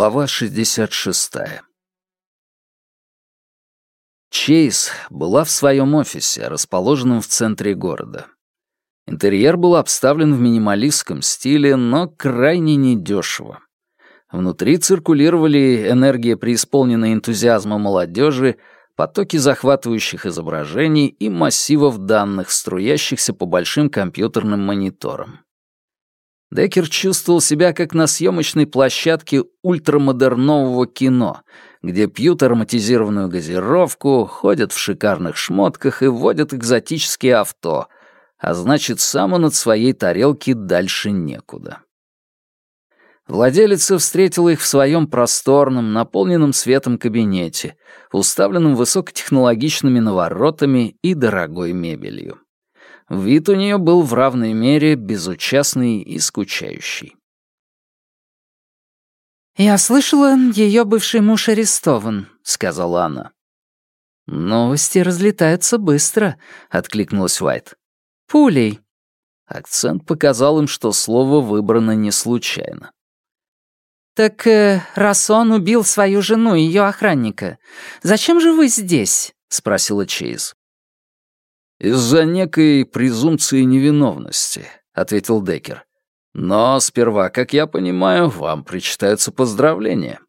Глава 66. Чейз была в своем офисе, расположенном в центре города. Интерьер был обставлен в минималистском стиле, но крайне недешево. Внутри циркулировали энергия преисполненной энтузиазма молодежи, потоки захватывающих изображений и массивов данных, струящихся по большим компьютерным мониторам. Деккер чувствовал себя как на съемочной площадке ультрамодернового кино, где пьют ароматизированную газировку, ходят в шикарных шмотках и водят экзотические авто, а значит, сам он от своей тарелки дальше некуда. Владелица встретила их в своем просторном, наполненном светом кабинете, уставленном высокотехнологичными наворотами и дорогой мебелью. Вид у нее был в равной мере безучастный и скучающий. «Я слышала, ее бывший муж арестован», — сказала она. «Новости разлетаются быстро», — откликнулась Уайт. «Пулей». Акцент показал им, что слово выбрано не случайно. «Так э, раз он убил свою жену и ее охранника, зачем же вы здесь?» — спросила Чейз. «Из-за некой презумпции невиновности», — ответил Деккер. «Но сперва, как я понимаю, вам причитаются поздравления».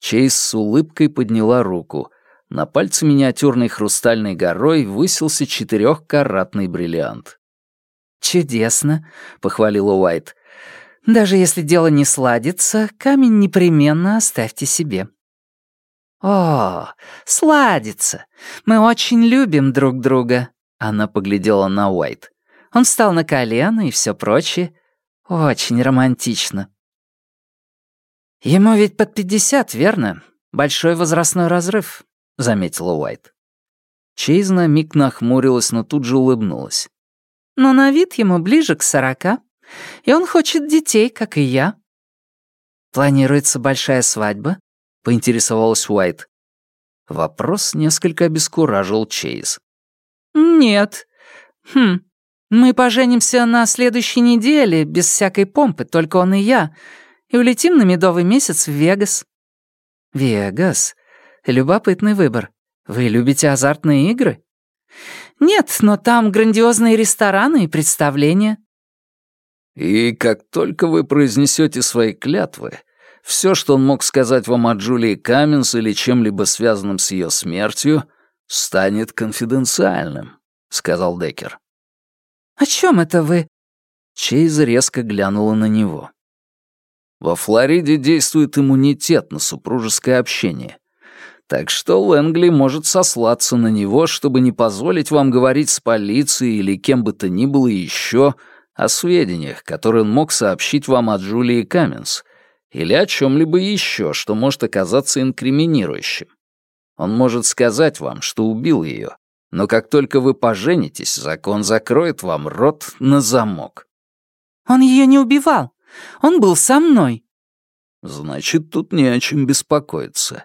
Чейз с улыбкой подняла руку. На пальце миниатюрной хрустальной горой высился четырехкаратный бриллиант. «Чудесно», — похвалила Уайт. «Даже если дело не сладится, камень непременно оставьте себе». «О, сладится. Мы очень любим друг друга». Она поглядела на Уайт. Он встал на колено и все прочее. Очень романтично. «Ему ведь под пятьдесят, верно? Большой возрастной разрыв», — заметила Уайт. Чейз на миг нахмурилась, но тут же улыбнулась. «Но на вид ему ближе к сорока, и он хочет детей, как и я». «Планируется большая свадьба?» — поинтересовалась Уайт. Вопрос несколько обескуражил Чейз. «Нет. Хм, мы поженимся на следующей неделе, без всякой помпы, только он и я, и улетим на медовый месяц в Вегас». «Вегас? Любопытный выбор. Вы любите азартные игры?» «Нет, но там грандиозные рестораны и представления». «И как только вы произнесете свои клятвы, все, что он мог сказать вам о Джулии Каменс или чем-либо связанном с ее смертью, станет конфиденциальным», — сказал Деккер. «О чем это вы?» Чейз резко глянула на него. «Во Флориде действует иммунитет на супружеское общение. Так что Лэнгли может сослаться на него, чтобы не позволить вам говорить с полицией или кем бы то ни было еще о сведениях, которые он мог сообщить вам о Джулии Каменс, или о чем-либо еще, что может оказаться инкриминирующим. Он может сказать вам, что убил ее, но как только вы поженитесь, закон закроет вам рот на замок. Он ее не убивал. Он был со мной. Значит, тут не о чем беспокоиться.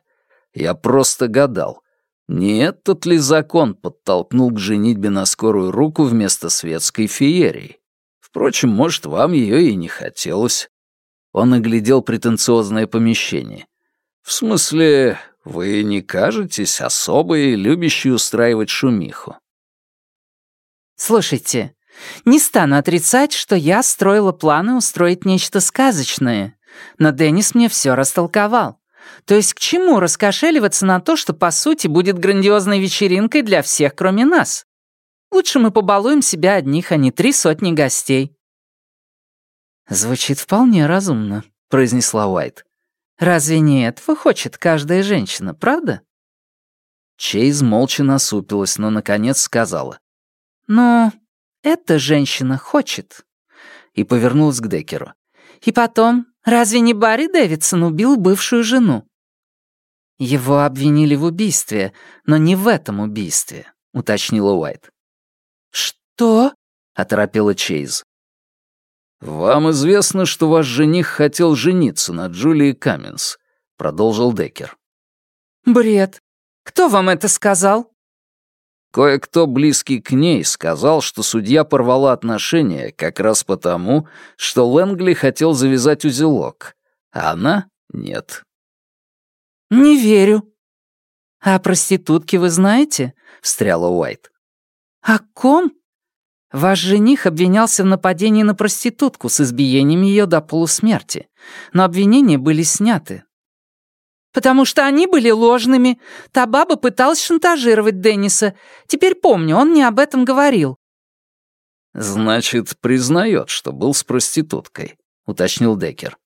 Я просто гадал, не этот ли закон подтолкнул к женитьбе на скорую руку вместо светской феерии? Впрочем, может, вам ее и не хотелось. Он оглядел претенциозное помещение. «В смысле, вы не кажетесь особой, любящей устраивать шумиху?» «Слушайте, не стану отрицать, что я строила планы устроить нечто сказочное, но Деннис мне все растолковал. То есть к чему раскошеливаться на то, что по сути будет грандиозной вечеринкой для всех, кроме нас? Лучше мы побалуем себя одних, а не три сотни гостей. «Звучит вполне разумно», — произнесла Уайт. «Разве не этого хочет каждая женщина, правда?» Чейз молча насупилась, но, наконец, сказала. «Но эта женщина хочет». И повернулась к Деккеру. «И потом, разве не Барри Дэвидсон убил бывшую жену?» «Его обвинили в убийстве, но не в этом убийстве», — уточнила Уайт. «Что?» — оторопела Чейз. «Вам известно, что ваш жених хотел жениться на Джулии Каменс», — продолжил Деккер. «Бред. Кто вам это сказал?» Кое-кто близкий к ней сказал, что судья порвала отношения как раз потому, что Лэнгли хотел завязать узелок, а она Нет. «Не верю». «А проститутки вы знаете?» — встряла Уайт. «О ком?» «Ваш жених обвинялся в нападении на проститутку с избиением ее до полусмерти, но обвинения были сняты». «Потому что они были ложными. Та баба пыталась шантажировать Денниса. Теперь помню, он мне об этом говорил». «Значит, признает, что был с проституткой», — уточнил Деккер.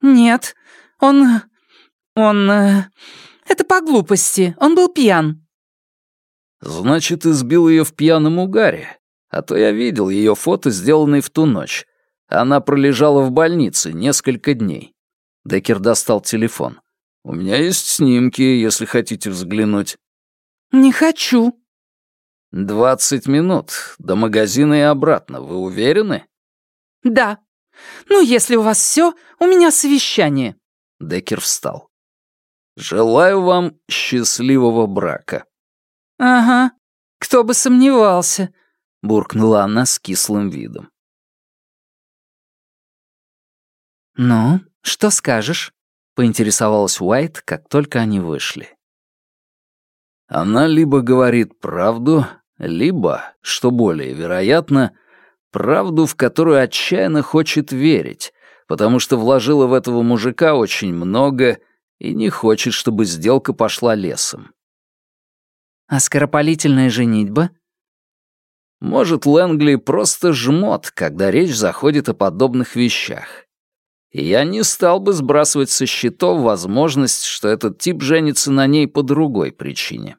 «Нет, он... он... Э, это по глупости. Он был пьян». «Значит, избил ее в пьяном угаре. А то я видел ее фото, сделанное в ту ночь. Она пролежала в больнице несколько дней». Деккер достал телефон. «У меня есть снимки, если хотите взглянуть». «Не хочу». «Двадцать минут. До магазина и обратно. Вы уверены?» «Да. Ну, если у вас все, у меня совещание». Деккер встал. «Желаю вам счастливого брака». «Ага, кто бы сомневался», — буркнула она с кислым видом. «Ну, что скажешь?» — поинтересовалась Уайт, как только они вышли. Она либо говорит правду, либо, что более вероятно, правду, в которую отчаянно хочет верить, потому что вложила в этого мужика очень много и не хочет, чтобы сделка пошла лесом. А скоропалительная женитьба? Может, Лэнгли просто жмот, когда речь заходит о подобных вещах. Я не стал бы сбрасывать со счетов возможность, что этот тип женится на ней по другой причине.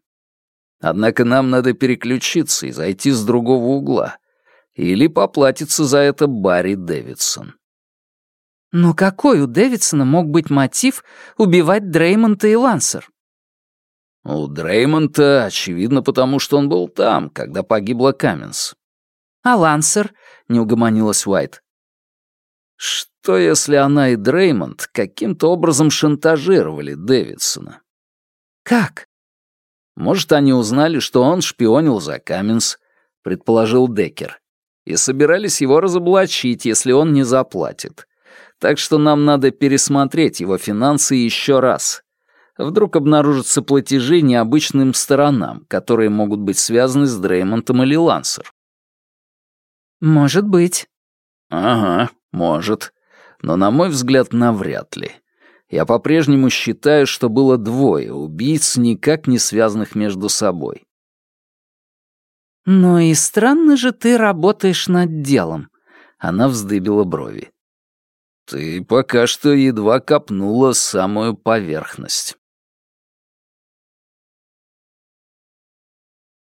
Однако нам надо переключиться и зайти с другого угла. Или поплатиться за это Барри Дэвидсон. Но какой у Дэвидсона мог быть мотив убивать Дреймонта и Лансер? У Дреймонта, очевидно, потому что он был там, когда погибла Каменс. А Лансер? Не угомонилась Уайт. Что, если она и Дреймонд каким-то образом шантажировали Дэвидсона? Как? Может, они узнали, что он шпионил за Каменс, предположил Деккер, и собирались его разоблачить, если он не заплатит. Так что нам надо пересмотреть его финансы еще раз. Вдруг обнаружатся платежи необычным сторонам, которые могут быть связаны с Дреймонтом или Лансер. Может быть. Ага, может. Но, на мой взгляд, навряд ли. Я по-прежнему считаю, что было двое убийц, никак не связанных между собой. «Но и странно же ты работаешь над делом», — она вздыбила брови. Ты пока что едва копнула самую поверхность.